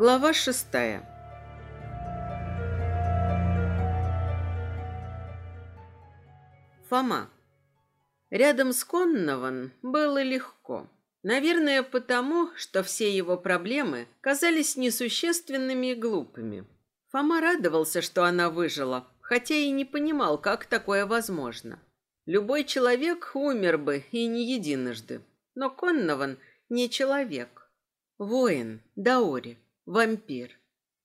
Глава шестая. Фома. Рядом с Коннован было легко. Наверное, потому, что все его проблемы казались несущественными и глупыми. Фома радовался, что она выжила, хотя и не понимал, как такое возможно. Любой человек умер бы и не единожды. Но Коннован не человек. Воин, Даори, вампир.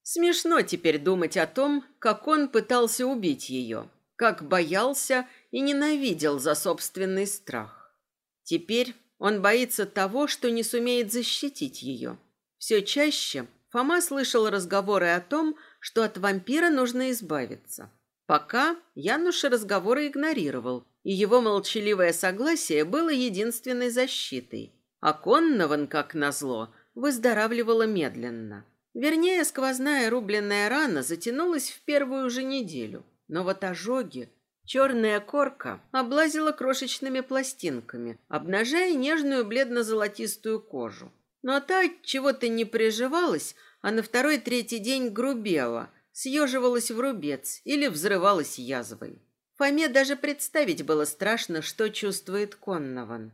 Смешно теперь думать о том, как он пытался убить ее, как боялся и ненавидел за собственный страх. Теперь он боится того, что не сумеет защитить ее. Все чаще Фома слышал разговоры о том, что от вампира нужно избавиться. Пока Януш разговоры игнорировал, и его молчаливое согласие было единственной защитой. А Коннован, как назло, выздоравливала медленно. Вернее, сквозная рубленная рана затянулась в первую же неделю. Но вот ожоги, черная корка облазила крошечными пластинками, обнажая нежную бледно-золотистую кожу. Но та чего-то не приживалась, а на второй-третий день грубела, съеживалась в рубец или взрывалась язвой. Фоме даже представить было страшно, что чувствует Коннован.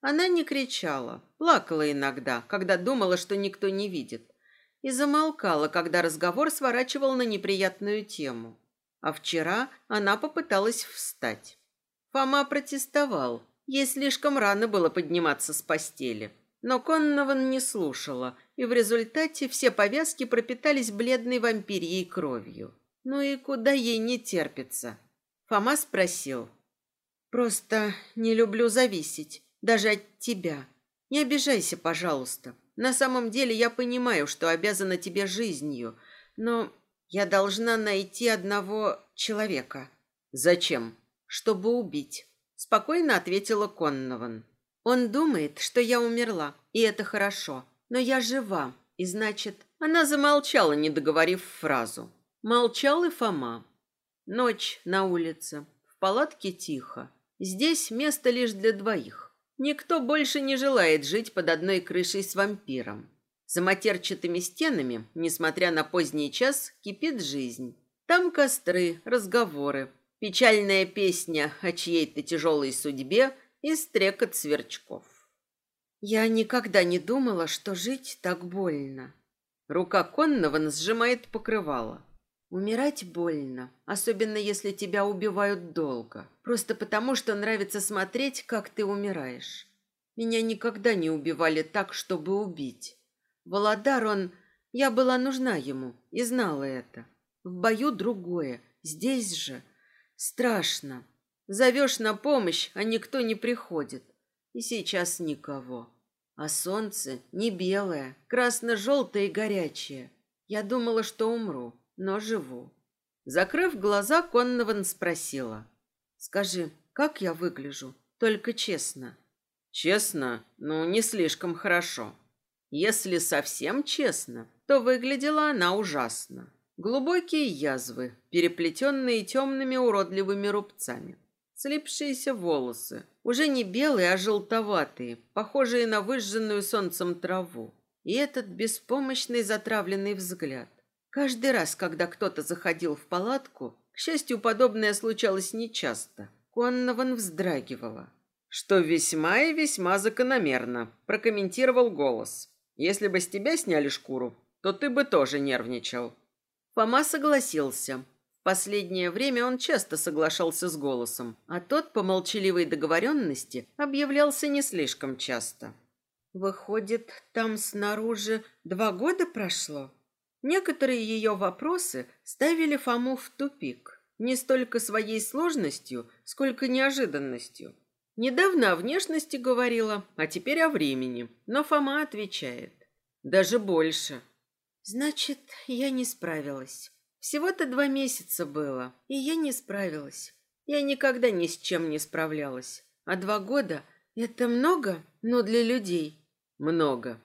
Она не кричала, плакала иногда, когда думала, что никто не видит и замолкала, когда разговор сворачивал на неприятную тему. А вчера она попыталась встать. Фома протестовал. Ей слишком рано было подниматься с постели. Но Коннован не слушала, и в результате все повязки пропитались бледной вампирьей кровью. Ну и куда ей не терпится? Фома спросил. «Просто не люблю зависеть, даже от тебя. Не обижайся, пожалуйста. На самом деле я понимаю, что обязана тебе жизнью, но я должна найти одного человека. Зачем? Чтобы убить. Спокойно ответила Коннован. Он думает, что я умерла, и это хорошо. Но я жива, и значит... Она замолчала, не договорив фразу. Молчал и Фома. Ночь на улице. В палатке тихо. Здесь место лишь для двоих. Никто больше не желает жить под одной крышей с вампиром. За матерчатыми стенами, несмотря на поздний час, кипит жизнь. Там костры, разговоры, печальная песня о чьей-то тяжелой судьбе и стрекот сверчков. Я никогда не думала, что жить так больно. Рука Коннован сжимает покрывало. Умирать больно, особенно если тебя убивают долго. Просто потому, что нравится смотреть, как ты умираешь. Меня никогда не убивали так, чтобы убить. Володар, он... Я была нужна ему и знала это. В бою другое. Здесь же... Страшно. Зовешь на помощь, а никто не приходит. И сейчас никого. А солнце не белое, красно-желтое и горячее. Я думала, что умру но живу. Закрыв глаза, Коннован спросила. «Скажи, как я выгляжу? Только честно». «Честно? Ну, не слишком хорошо. Если совсем честно, то выглядела она ужасно. Глубокие язвы, переплетенные темными уродливыми рубцами. Слипшиеся волосы, уже не белые, а желтоватые, похожие на выжженную солнцем траву. И этот беспомощный затравленный взгляд. Каждый раз, когда кто-то заходил в палатку, к счастью, подобное случалось нечасто, Коннован вздрагивала. «Что весьма и весьма закономерно», – прокомментировал голос. «Если бы с тебя сняли шкуру, то ты бы тоже нервничал». Фома согласился. В последнее время он часто соглашался с голосом, а тот по молчаливой договоренности объявлялся не слишком часто. «Выходит, там снаружи два года прошло?» Некоторые ее вопросы ставили Фому в тупик, не столько своей сложностью, сколько неожиданностью. Недавно о внешности говорила, а теперь о времени, но Фома отвечает. Даже больше. Значит, я не справилась. Всего-то два месяца было, и я не справилась. Я никогда ни с чем не справлялась. А два года – это много, но для людей. Много.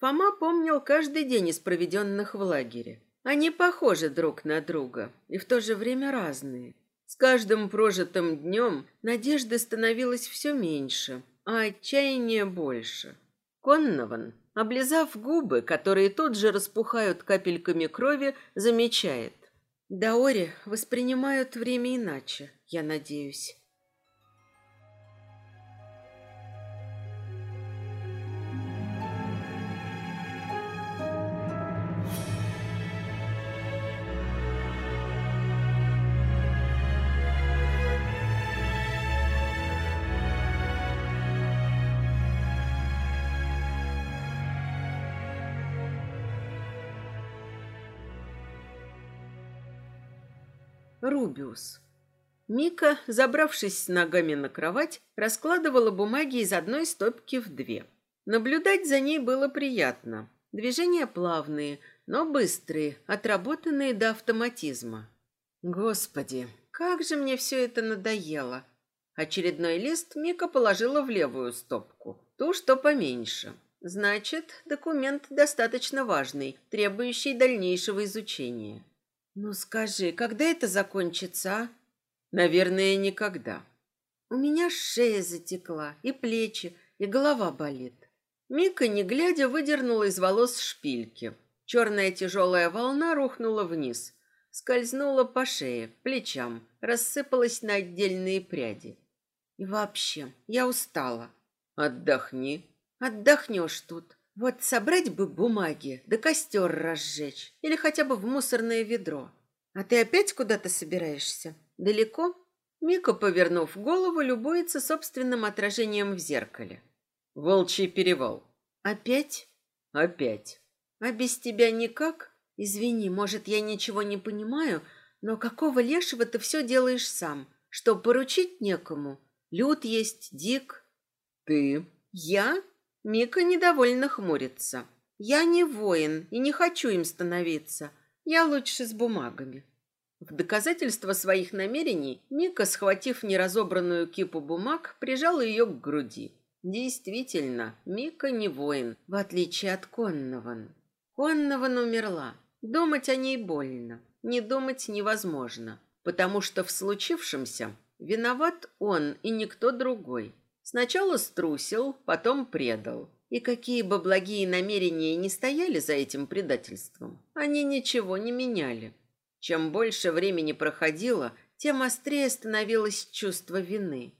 Фома помнил каждый день из проведенных в лагере. Они похожи друг на друга и в то же время разные. С каждым прожитым днем надежды становилось все меньше, а отчаяния больше. Коннован Облизав губы, которые тут же распухают капельками крови, замечает. Даори воспринимают время иначе, я надеюсь. Рубиус. Мика, забравшись с ногами на кровать, раскладывала бумаги из одной стопки в две. Наблюдать за ней было приятно. Движения плавные, но быстрые, отработанные до автоматизма. Господи, как же мне все это надоело. Очередной лист Мика положила в левую стопку, ту, что поменьше. Значит, документ достаточно важный, требующий дальнейшего изучения. Ну скажи, когда это закончится, а? Наверное, никогда. У меня шея затекла, и плечи, и голова болит. Мика, не глядя, выдернула из волос шпильки. Черная тяжелая волна рухнула вниз, скользнула по шее, плечам, рассыпалась на отдельные пряди. И вообще, я устала. Отдохни. Отдохнешь тут. Вот собрать бы бумаги, да костер разжечь, или хотя бы в мусорное ведро. А ты опять куда-то собираешься? Далеко? Мика, повернув голову, любуется собственным отражением в зеркале. Волчий перевал. Опять? Опять. А без тебя никак? Извини, может, я ничего не понимаю, но какого лешего ты все делаешь сам? Что, поручить некому? Люд есть, Дик. Ты? Я? Мика недовольно хмурится. Я не воин и не хочу им становиться. Я лучше с бумагами. В доказательство своих намерений Мика, схватив неразобранную кипу бумаг, прижала ее к груди. Действительно, Мика не воин, в отличие от Коннован. Коннован умерла. Думать о ней больно. Не думать невозможно, потому что в случившемся виноват он и никто другой. Сначала струсил, потом предал. И какие бы благие намерения ни стояли за этим предательством, они ничего не меняли. Чем больше времени проходило, тем острее становилось чувство вины.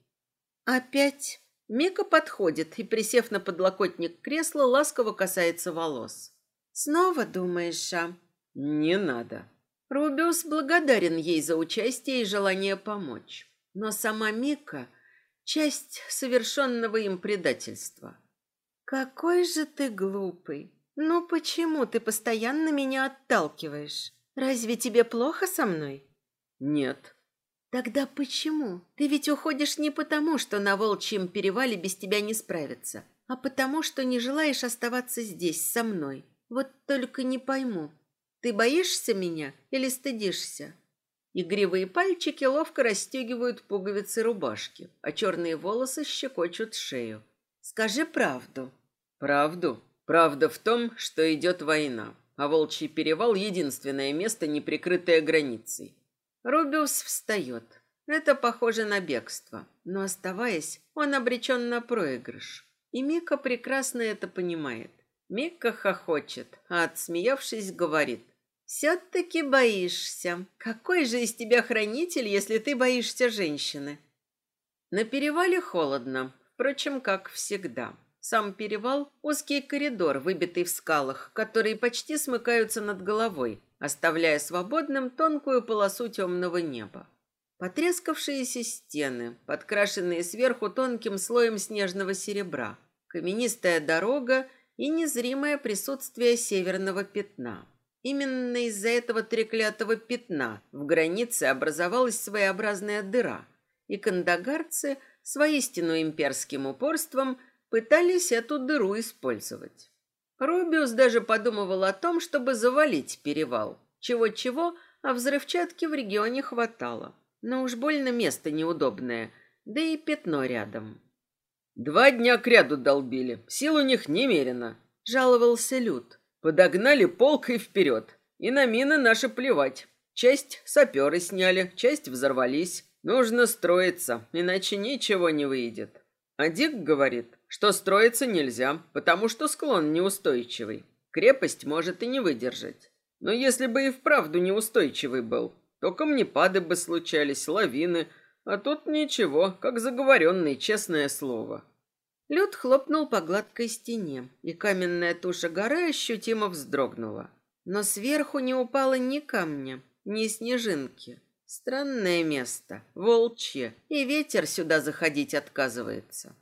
Опять Мика подходит и, присев на подлокотник кресла, ласково касается волос. «Снова думаешь, а?» «Не надо». Рубиус благодарен ей за участие и желание помочь. Но сама Мика часть совершенного им предательства. Какой же ты глупый. Ну почему ты постоянно меня отталкиваешь? Разве тебе плохо со мной? Нет. Тогда почему? Ты ведь уходишь не потому, что на волчьем перевале без тебя не справиться, а потому, что не желаешь оставаться здесь со мной. Вот только не пойму, ты боишься меня или стыдишься? Игривые пальчики ловко расстегивают пуговицы рубашки, а черные волосы щекочут шею. Скажи правду. Правду? Правда в том, что идет война, а Волчий перевал — единственное место, не прикрытое границей. Рубиус встает. Это похоже на бегство, но оставаясь, он обречен на проигрыш. И Мика прекрасно это понимает. Мика хохочет, а отсмеявшись, говорит. Все-таки боишься. Какой же из тебя хранитель, если ты боишься женщины? На перевале холодно, впрочем, как всегда. Сам перевал – узкий коридор, выбитый в скалах, которые почти смыкаются над головой, оставляя свободным тонкую полосу темного неба. Потрескавшиеся стены, подкрашенные сверху тонким слоем снежного серебра, каменистая дорога и незримое присутствие северного пятна – Именно из-за этого треклятого пятна в границе образовалась своеобразная дыра, и кандагарцы с воистину имперским упорством пытались эту дыру использовать. Рубиус даже подумывал о том, чтобы завалить перевал. Чего-чего, а взрывчатки в регионе хватало. Но уж больно место неудобное, да и пятно рядом. «Два дня кряду долбили, сил у них немерено», — жаловался Люд. Подогнали полк и вперед. И на мины наши плевать. Часть саперы сняли, часть взорвались. Нужно строиться, иначе ничего не выйдет. А Дик говорит, что строиться нельзя, потому что склон неустойчивый. Крепость может и не выдержать. Но если бы и вправду неустойчивый был, то камнепады бы случались, лавины, а тут ничего, как заговоренный, честное слово. Лед хлопнул по гладкой стене, и каменная туша горы ощутимо вздрогнула. Но сверху не упало ни камня, ни снежинки. Странное место, волчье, и ветер сюда заходить отказывается.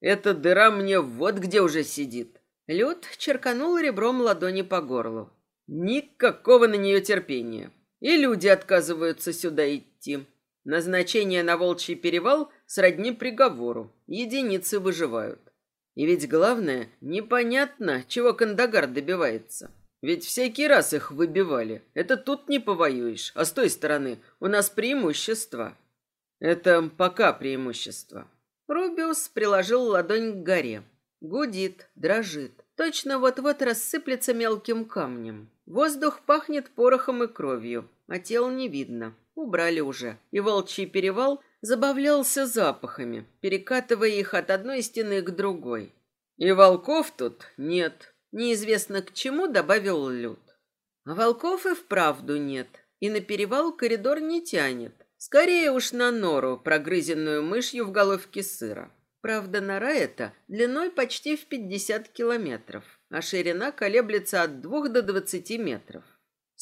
Эта дыра мне вот где уже сидит. Люд черканул ребром ладони по горлу. Никакого на нее терпения. И люди отказываются сюда идти. Назначение на Волчий перевал сродни приговору. Единицы выживают. И ведь главное, непонятно, чего Кандагар добивается. Ведь всякий раз их выбивали. Это тут не повоюешь, а с той стороны у нас преимущество. Это пока преимущество. Рубиус приложил ладонь к горе. Гудит, дрожит. Точно вот-вот рассыплется мелким камнем. Воздух пахнет порохом и кровью, а тел не видно. Убрали уже. И волчий перевал забавлялся запахами, перекатывая их от одной стены к другой. И волков тут нет. Неизвестно к чему добавил Люд. А волков и вправду нет. И на перевал коридор не тянет. Скорее уж на нору, прогрызенную мышью в головке сыра. Правда, нора эта длиной почти в 50 километров, а ширина колеблется от 2 до 20 метров.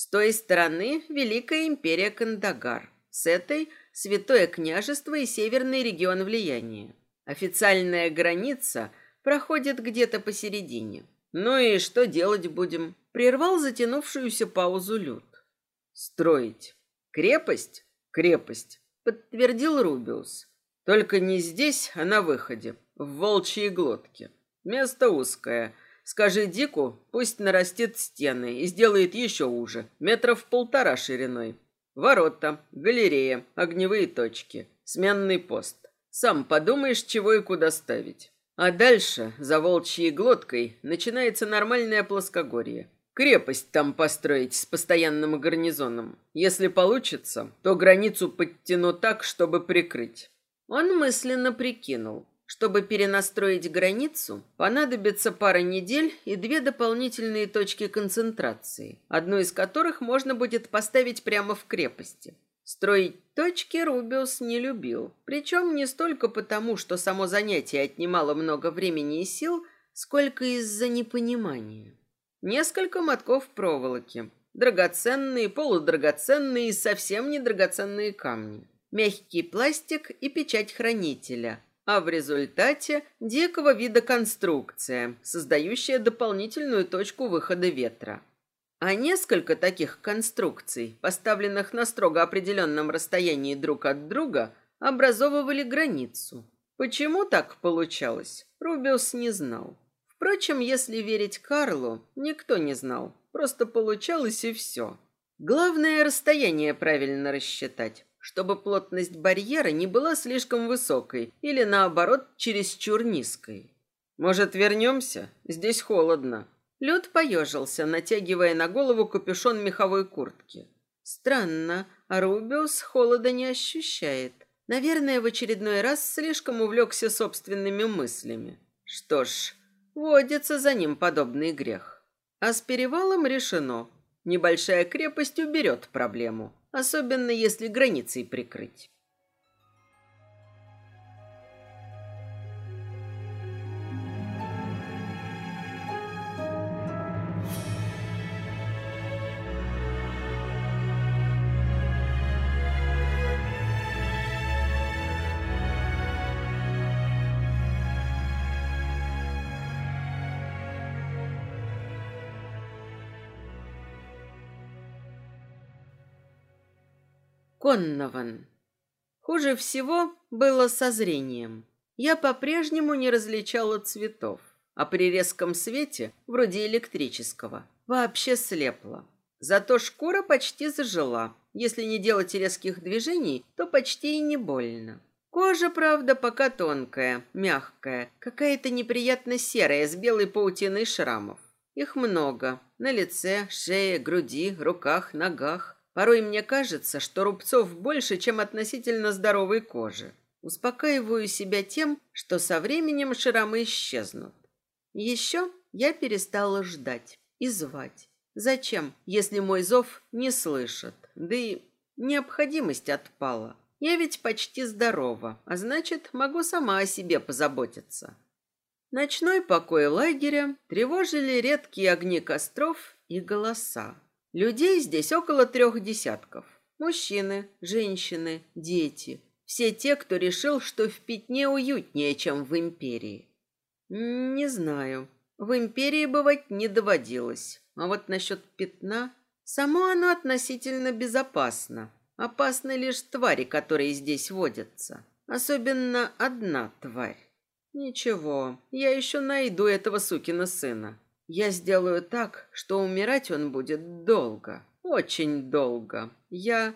С той стороны Великая империя Кандагар, с этой – Святое княжество и северный регион влияния. Официальная граница проходит где-то посередине. Ну и что делать будем? Прервал затянувшуюся паузу Люд. Строить. Крепость? Крепость, подтвердил Рубиус. Только не здесь, а на выходе, в волчьей глотке. Место узкое. Скажи Дику, пусть нарастит стены и сделает еще уже, метров полтора шириной. Ворота, галерея, огневые точки, сменный пост. Сам подумаешь, чего и куда ставить. А дальше, за волчьей глоткой, начинается нормальное плоскогорье. Крепость там построить с постоянным гарнизоном. Если получится, то границу подтяну так, чтобы прикрыть. Он мысленно прикинул. Чтобы перенастроить границу, понадобится пара недель и две дополнительные точки концентрации, одну из которых можно будет поставить прямо в крепости. Строить точки Рубиус не любил, причем не столько потому, что само занятие отнимало много времени и сил, сколько из-за непонимания. Несколько мотков проволоки, драгоценные, полудрагоценные и совсем недрагоценные камни, мягкий пластик и печать хранителя – а в результате дикого вида конструкция, создающая дополнительную точку выхода ветра. А несколько таких конструкций, поставленных на строго определенном расстоянии друг от друга, образовывали границу. Почему так получалось, Рубиус не знал. Впрочем, если верить Карлу, никто не знал. Просто получалось и все. Главное расстояние правильно рассчитать чтобы плотность барьера не была слишком высокой или, наоборот, чересчур низкой. «Может, вернемся? Здесь холодно». Люд поежился, натягивая на голову капюшон меховой куртки. Странно, а Рубиус холода не ощущает. Наверное, в очередной раз слишком увлекся собственными мыслями. Что ж, водится за ним подобный грех. А с перевалом решено. Небольшая крепость уберет проблему особенно если границей прикрыть. Коннован. Хуже всего было со зрением. Я по-прежнему не различала цветов, а при резком свете, вроде электрического, вообще слепла. Зато шкура почти зажила. Если не делать резких движений, то почти и не больно. Кожа, правда, пока тонкая, мягкая, какая-то неприятно серая, с белой паутиной шрамов. Их много. На лице, шее, груди, руках, ногах. Порой мне кажется, что рубцов больше, чем относительно здоровой кожи. Успокаиваю себя тем, что со временем шрамы исчезнут. Еще я перестала ждать и звать. Зачем, если мой зов не слышат? Да и необходимость отпала. Я ведь почти здорова, а значит, могу сама о себе позаботиться. Ночной покой лагеря тревожили редкие огни костров и голоса. Людей здесь около трех десятков. Мужчины, женщины, дети. Все те, кто решил, что в пятне уютнее, чем в империи. Не знаю. В империи бывать не доводилось. А вот насчет пятна... Само оно относительно безопасно. Опасны лишь твари, которые здесь водятся. Особенно одна тварь. Ничего, я еще найду этого сукина сына. Я сделаю так, что умирать он будет долго. Очень долго. Я...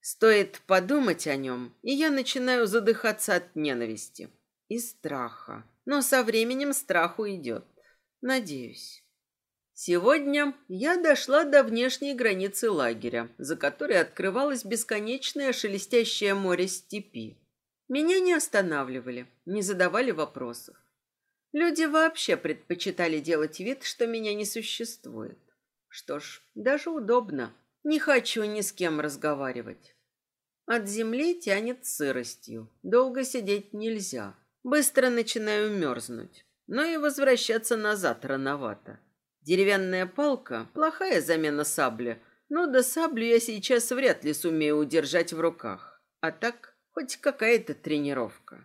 Стоит подумать о нем, и я начинаю задыхаться от ненависти и страха. Но со временем страх уйдет. Надеюсь. Сегодня я дошла до внешней границы лагеря, за которой открывалось бесконечное шелестящее море степи. Меня не останавливали, не задавали вопросов. Люди вообще предпочитали делать вид, что меня не существует. Что ж, даже удобно. Не хочу ни с кем разговаривать. От земли тянет сыростью. Долго сидеть нельзя. Быстро начинаю мерзнуть. Но и возвращаться назад рановато. Деревянная палка – плохая замена сабли. Но до саблю я сейчас вряд ли сумею удержать в руках. А так, хоть какая-то тренировка.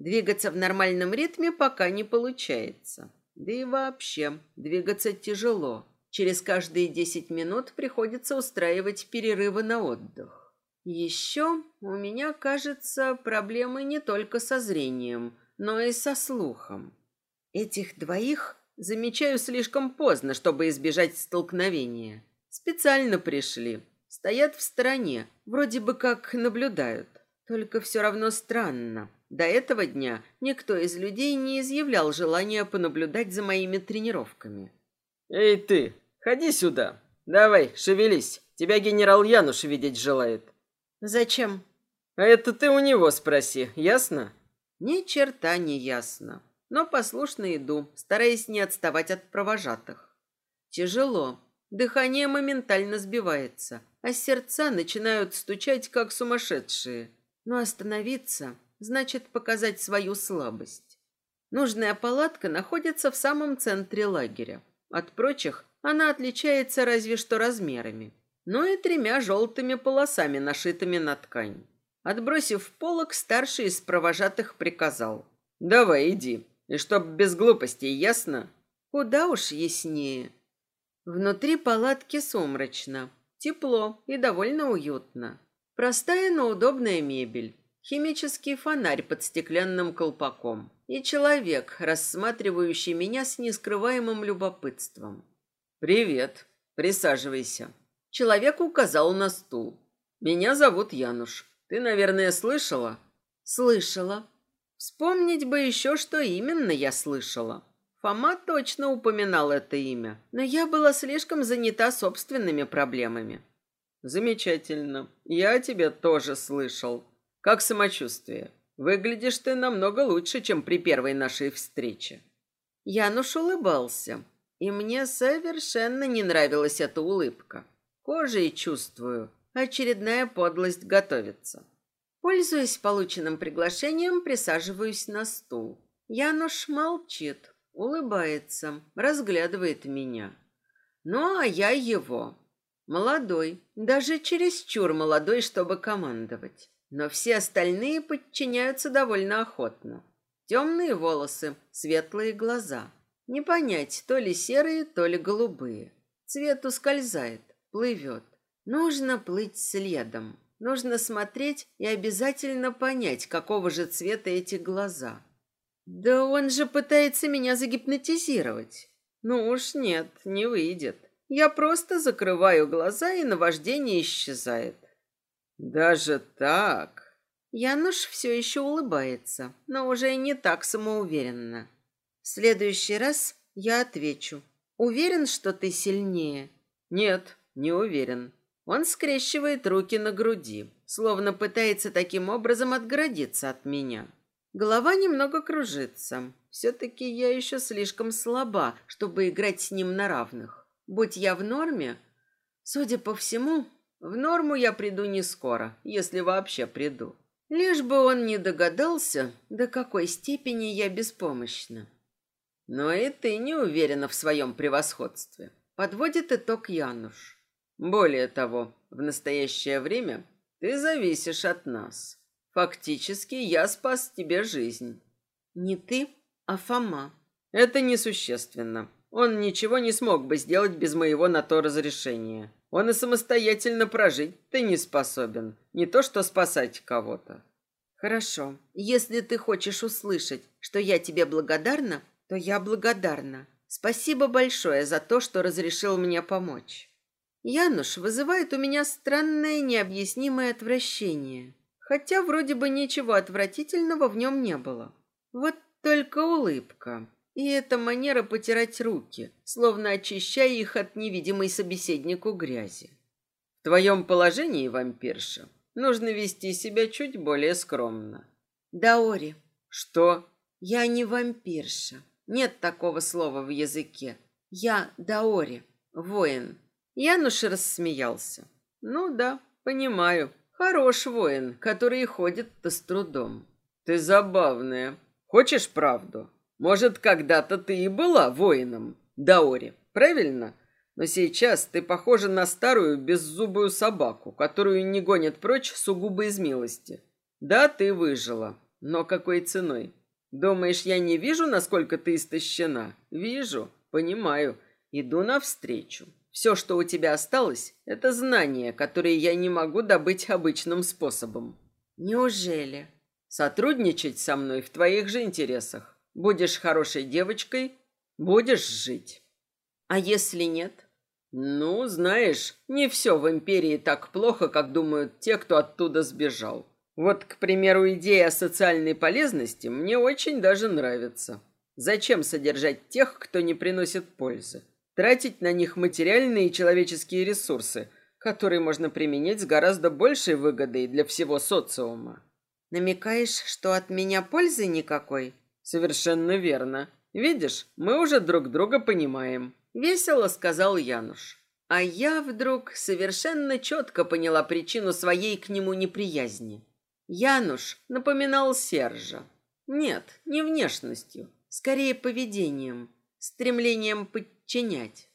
Двигаться в нормальном ритме пока не получается. Да и вообще, двигаться тяжело. Через каждые 10 минут приходится устраивать перерывы на отдых. Еще у меня, кажется, проблемы не только со зрением, но и со слухом. Этих двоих замечаю слишком поздно, чтобы избежать столкновения. Специально пришли. Стоят в стороне, вроде бы как наблюдают. Только все равно странно. До этого дня никто из людей не изъявлял желания понаблюдать за моими тренировками. «Эй ты, ходи сюда. Давай, шевелись. Тебя генерал Януш видеть желает». «Зачем?» «А это ты у него спроси, ясно?» «Ни черта не ясно. Но послушно иду, стараясь не отставать от провожатых. Тяжело. Дыхание моментально сбивается, а сердца начинают стучать, как сумасшедшие. Но остановиться значит показать свою слабость. Нужная палатка находится в самом центре лагеря. От прочих она отличается разве что размерами, но и тремя желтыми полосами, нашитыми на ткань. Отбросив полок, старший из провожатых приказал. «Давай, иди. И чтоб без глупостей, ясно?» «Куда уж яснее». Внутри палатки сумрачно, тепло и довольно уютно. Простая, но удобная мебель химический фонарь под стеклянным колпаком и человек, рассматривающий меня с нескрываемым любопытством. «Привет. Присаживайся». Человек указал на стул. «Меня зовут Януш. Ты, наверное, слышала?» «Слышала. Вспомнить бы еще, что именно я слышала». Фома точно упоминал это имя, но я была слишком занята собственными проблемами. «Замечательно. Я тебя тоже слышал. Как самочувствие? Выглядишь ты намного лучше, чем при первой нашей встрече. Януш улыбался, и мне совершенно не нравилась эта улыбка. Кожей чувствую, очередная подлость готовится. Пользуясь полученным приглашением, присаживаюсь на стул. Януш молчит, улыбается, разглядывает меня. Ну, а я его. Молодой, даже чересчур молодой, чтобы командовать. Но все остальные подчиняются довольно охотно. Темные волосы, светлые глаза. Не понять, то ли серые, то ли голубые. Цвет ускользает, плывет. Нужно плыть следом. Нужно смотреть и обязательно понять, какого же цвета эти глаза. Да он же пытается меня загипнотизировать. Ну уж нет, не выйдет. Я просто закрываю глаза, и наваждение исчезает. Даже так? Януш все еще улыбается, но уже не так самоуверенно. В следующий раз я отвечу. Уверен, что ты сильнее? Нет, не уверен. Он скрещивает руки на груди, словно пытается таким образом отгородиться от меня. Голова немного кружится. Все-таки я еще слишком слаба, чтобы играть с ним на равных. Будь я в норме, судя по всему, в норму я приду не скоро, если вообще приду. Лишь бы он не догадался, до какой степени я беспомощна. Но и ты не уверена в своем превосходстве. Подводит итог Януш. Более того, в настоящее время ты зависишь от нас. Фактически я спас тебе жизнь. Не ты, а Фома. Это несущественно. Он ничего не смог бы сделать без моего на то разрешения. Он и самостоятельно прожить ты не способен. Не то что спасать кого-то. Хорошо. Если ты хочешь услышать, что я тебе благодарна, то я благодарна. Спасибо большое за то, что разрешил мне помочь. Януш вызывает у меня странное необъяснимое отвращение. Хотя вроде бы ничего отвратительного в нем не было. Вот только улыбка. И эта манера потирать руки, словно очищая их от невидимой собеседнику грязи. В твоем положении, вампирша, нужно вести себя чуть более скромно. Даори. Что? Я не вампирша. Нет такого слова в языке. Я Даори, воин. Януш рассмеялся. Ну да, понимаю. Хорош воин, который ходит-то с трудом. Ты забавная. Хочешь правду? Может, когда-то ты и была воином, Даори, правильно? Но сейчас ты похожа на старую беззубую собаку, которую не гонят прочь сугубо из милости. Да, ты выжила, но какой ценой? Думаешь, я не вижу, насколько ты истощена? Вижу, понимаю. Иду навстречу. Все, что у тебя осталось, это знания, которые я не могу добыть обычным способом. Неужели? Сотрудничать со мной в твоих же интересах. Будешь хорошей девочкой, будешь жить. А если нет? Ну, знаешь, не все в империи так плохо, как думают те, кто оттуда сбежал. Вот, к примеру, идея о социальной полезности мне очень даже нравится. Зачем содержать тех, кто не приносит пользы? Тратить на них материальные и человеческие ресурсы, которые можно применять с гораздо большей выгодой для всего социума. Намекаешь, что от меня пользы никакой? Совершенно верно. Видишь, мы уже друг друга понимаем. Весело сказал Януш. А я вдруг совершенно четко поняла причину своей к нему неприязни. Януш напоминал Сержа. Нет, не внешностью, скорее поведением, стремлением подчинять.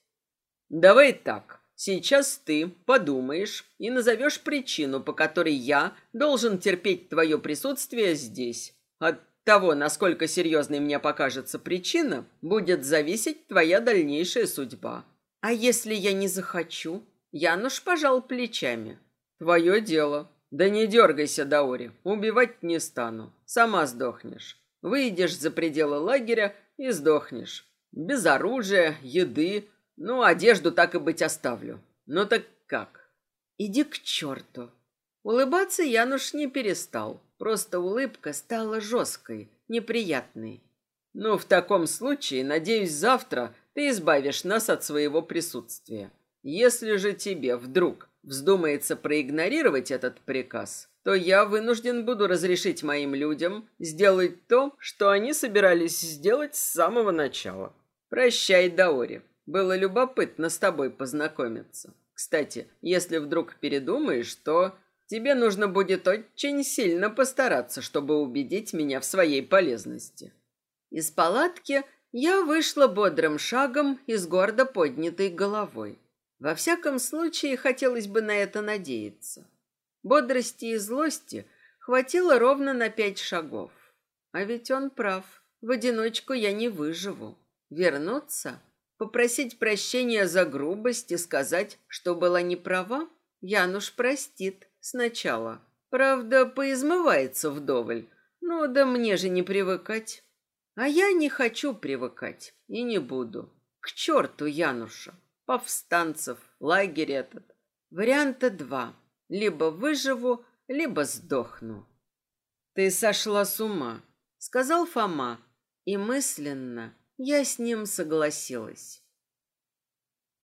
Давай так. Сейчас ты подумаешь и назовешь причину, по которой я должен терпеть твое присутствие здесь. От того, насколько серьезной мне покажется причина, будет зависеть твоя дальнейшая судьба. А если я не захочу? Януш пожал плечами. Твое дело. Да не дергайся, Даори, убивать не стану. Сама сдохнешь. Выйдешь за пределы лагеря и сдохнешь. Без оружия, еды, ну, одежду так и быть оставлю. Ну так как? Иди к черту. Улыбаться Януш не перестал. Просто улыбка стала жесткой, неприятной. Ну, в таком случае, надеюсь, завтра ты избавишь нас от своего присутствия. Если же тебе вдруг вздумается проигнорировать этот приказ, то я вынужден буду разрешить моим людям сделать то, что они собирались сделать с самого начала. Прощай, Даори. Было любопытно с тобой познакомиться. Кстати, если вдруг передумаешь, то тебе нужно будет очень сильно постараться, чтобы убедить меня в своей полезности. Из палатки я вышла бодрым шагом и с гордо поднятой головой. Во всяком случае, хотелось бы на это надеяться. Бодрости и злости хватило ровно на пять шагов. А ведь он прав. В одиночку я не выживу. Вернуться, попросить прощения за грубость и сказать, что была не права, Януш простит сначала. Правда, поизмывается вдоволь. Ну да мне же не привыкать. А я не хочу привыкать и не буду. К черту Януша повстанцев, лагерь этот. Варианта два. Либо выживу, либо сдохну. Ты сошла с ума, сказал Фома, и мысленно я с ним согласилась.